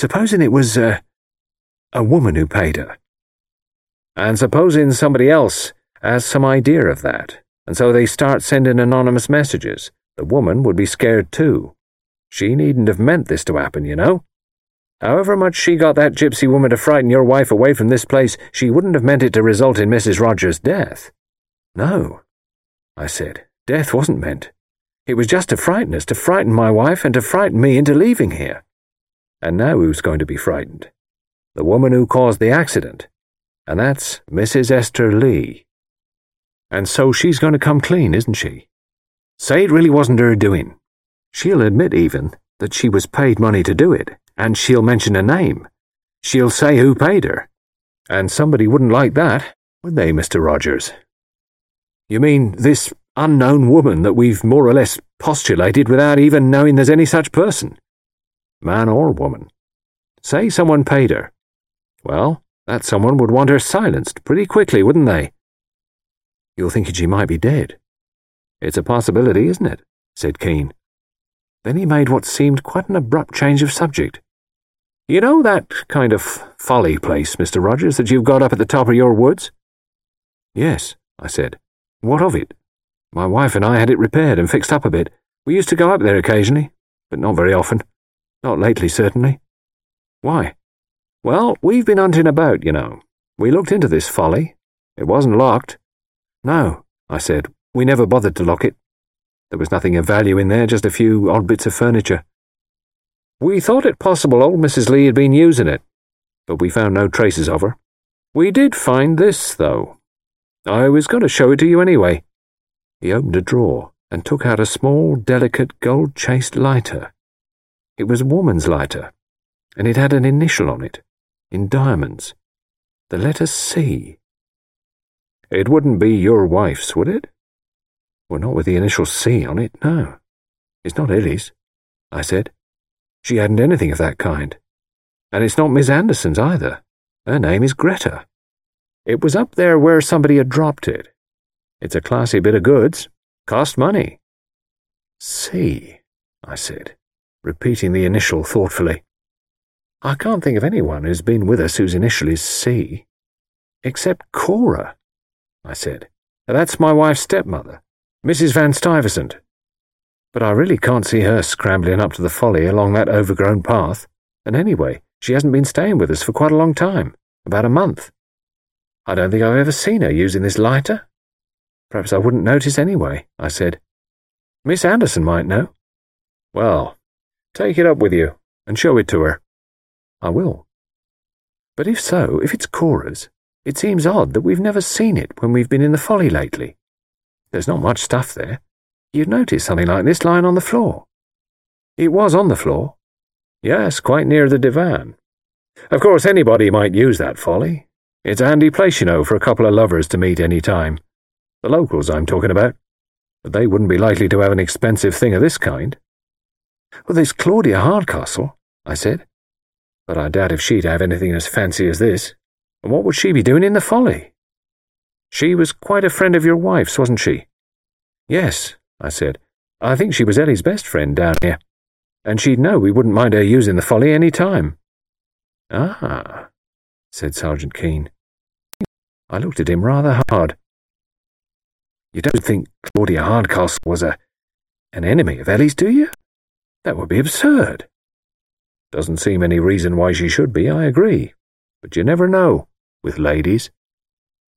supposing it was, uh, a woman who paid her. And supposing somebody else has some idea of that, and so they start sending anonymous messages, the woman would be scared too. She needn't have meant this to happen, you know. However much she got that gypsy woman to frighten your wife away from this place, she wouldn't have meant it to result in Mrs. Rogers' death. No, I said. Death wasn't meant. It was just to frighten us, to frighten my wife, and to frighten me into leaving here. And now who's going to be frightened? The woman who caused the accident. And that's Mrs. Esther Lee. And so she's going to come clean, isn't she? Say it really wasn't her doing. She'll admit even that she was paid money to do it, and she'll mention a name. She'll say who paid her. And somebody wouldn't like that, would they, Mr. Rogers? You mean this unknown woman that we've more or less postulated without even knowing there's any such person? Man or woman? Say someone paid her. Well, that someone would want her silenced pretty quickly, wouldn't they? You're thinking she might be dead. It's a possibility, isn't it? said Keene. Then he made what seemed quite an abrupt change of subject. You know that kind of folly place, Mr. Rogers, that you've got up at the top of your woods? Yes, I said. What of it? My wife and I had it repaired and fixed up a bit. We used to go up there occasionally, but not very often. Not lately, certainly. Why? Well, we've been hunting about, you know. We looked into this folly. It wasn't locked. No, I said. We never bothered to lock it. There was nothing of value in there, just a few odd bits of furniture. We thought it possible old Mrs. Lee had been using it, but we found no traces of her. We did find this, though. I was going to show it to you anyway. He opened a drawer and took out a small, delicate, gold chased lighter. It was a woman's lighter, and it had an initial on it, in diamonds. The letter C. It wouldn't be your wife's, would it? Well, not with the initial C on it, no. It's not Ellie's, I said. She hadn't anything of that kind. And it's not Miss Andersen's either. Her name is Greta. It was up there where somebody had dropped it. It's a classy bit of goods. Cost money. C, I said, repeating the initial thoughtfully. I can't think of anyone who's been with us whose initial is C. Except Cora, I said. That's my wife's stepmother. Mrs. Van Stuyvesant. But I really can't see her scrambling up to the folly along that overgrown path. And anyway, she hasn't been staying with us for quite a long time, about a month. I don't think I've ever seen her using this lighter. Perhaps I wouldn't notice anyway, I said. Miss Andersen might know. Well, take it up with you and show it to her. I will. But if so, if it's Cora's, it seems odd that we've never seen it when we've been in the folly lately. There's not much stuff there. You'd notice something like this lying on the floor. It was on the floor. Yes, quite near the divan. Of course, anybody might use that folly. It's a handy place, you know, for a couple of lovers to meet any time. The locals I'm talking about. But they wouldn't be likely to have an expensive thing of this kind. Well, there's Claudia Hardcastle, I said. But I doubt if she'd have anything as fancy as this. And what would she be doing in the folly? She was quite a friend of your wife's, wasn't she? Yes, I said. I think she was Ellie's best friend down here. And she'd know we wouldn't mind her using the folly any time. Ah, said Sergeant Keene. I looked at him rather hard. You don't think Claudia Hardcastle was a an enemy of Ellie's, do you? That would be absurd. Doesn't seem any reason why she should be, I agree. But you never know, with ladies.